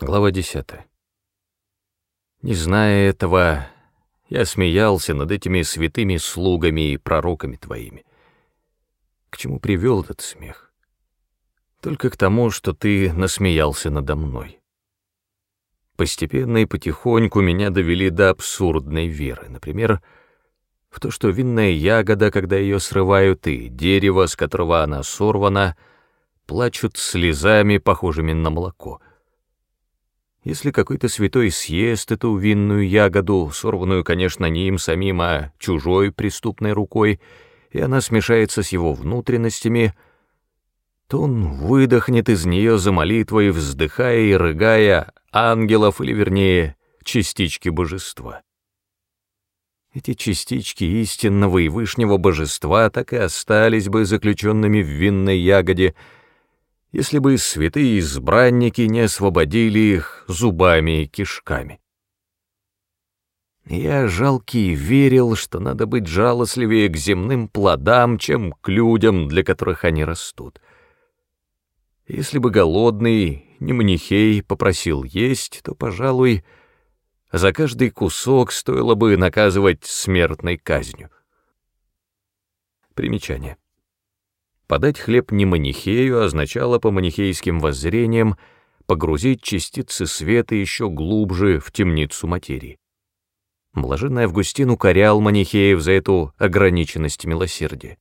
Глава 10. Не зная этого, я смеялся над этими святыми слугами и пророками твоими. К чему привел этот смех? Только к тому, что ты насмеялся надо мной. Постепенно и потихоньку меня довели до абсурдной веры. Например, в то, что винная ягода, когда ее срывают, и дерево, с которого она сорвана, плачут слезами, похожими на молоко — если какой-то святой съест эту винную ягоду, сорванную, конечно, не им самим, а чужой преступной рукой, и она смешается с его внутренностями, то он выдохнет из нее за молитвой, вздыхая и рыгая ангелов, или, вернее, частички божества. Эти частички истинного и вышнего божества так и остались бы заключенными в винной ягоде — если бы святые избранники не освободили их зубами и кишками. Я жалкий верил, что надо быть жалостливее к земным плодам, чем к людям, для которых они растут. Если бы голодный, не манихей, попросил есть, то, пожалуй, за каждый кусок стоило бы наказывать смертной казнью. Примечание. Подать хлеб не манихею означало по манихейским воззрениям погрузить частицы света еще глубже в темницу материи. Блаженный Августин укорял манихеев за эту ограниченность милосердия.